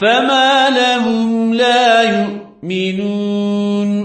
فما لهم لا يؤمنون.